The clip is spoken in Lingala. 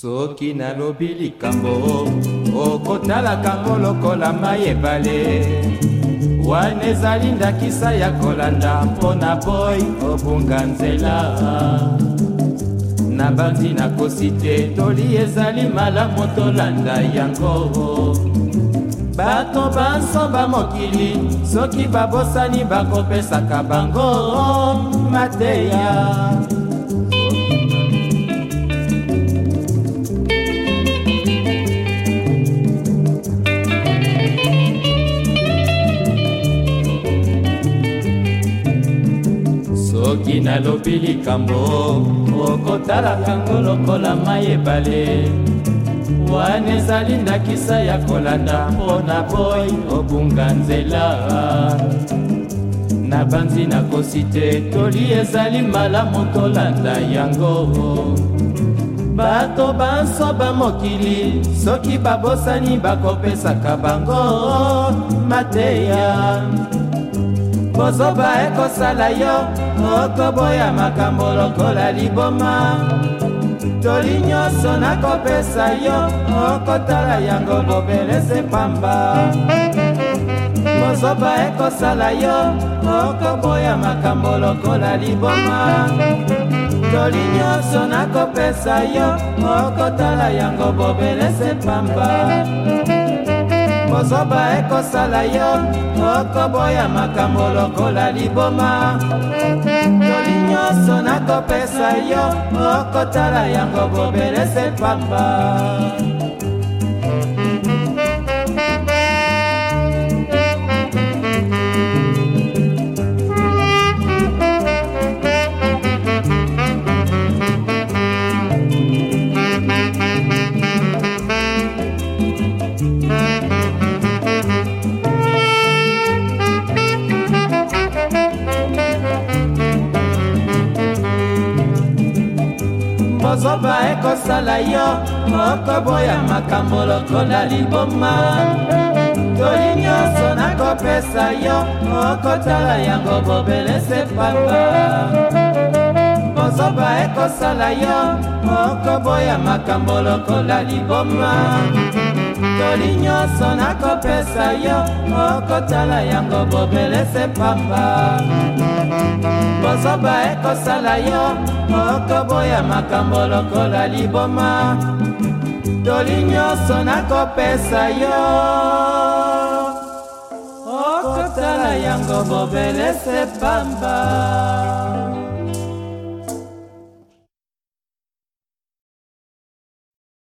soki nalobi likambo okotalaka lokola mai ebale wana ezali ndakisa ya kolanda mpo na boy obunga nzela nabandi nakosi te toli ezali malamu tolanda yango bato basomba mokili soki babosani bakopesaka bango mateya soki nalobi likambo okotalaka ngo lokola mai ebale wana ezali ndakisa ya kolanda mpo na boy obunga nzela na banzi nakosi te toli ezali malamu tolanda yango bato bansoba mokili soki babosani bakopesaka bango mateya bozoba ekosala yo okoboya makambo lokola liboma toli nyonso nakopesa yo okotala yango bobelese pamba bozoba ekosala yo okoboya makambo lokola liboma toli nyonso nakopesa yo okotala yango bobelese pamba kozoba ekosala yo okoboya makambo lokola liboma toli nyonso nakopesa yo okotala yango bobelese pamba kozoba ekosala yo mokoboya makambo lokola liboma toli nyonso nakopesa yo okotala yango bobelese pamba kozoba ekosala yo okoboya makambo lokola liboma toli nyonso nakopesa yo okotala yango bobelese pamba kozoba ekosala yo okoboya makambo lokola liboma toli nyonso nakopesa yo okotala yango bobelese pamba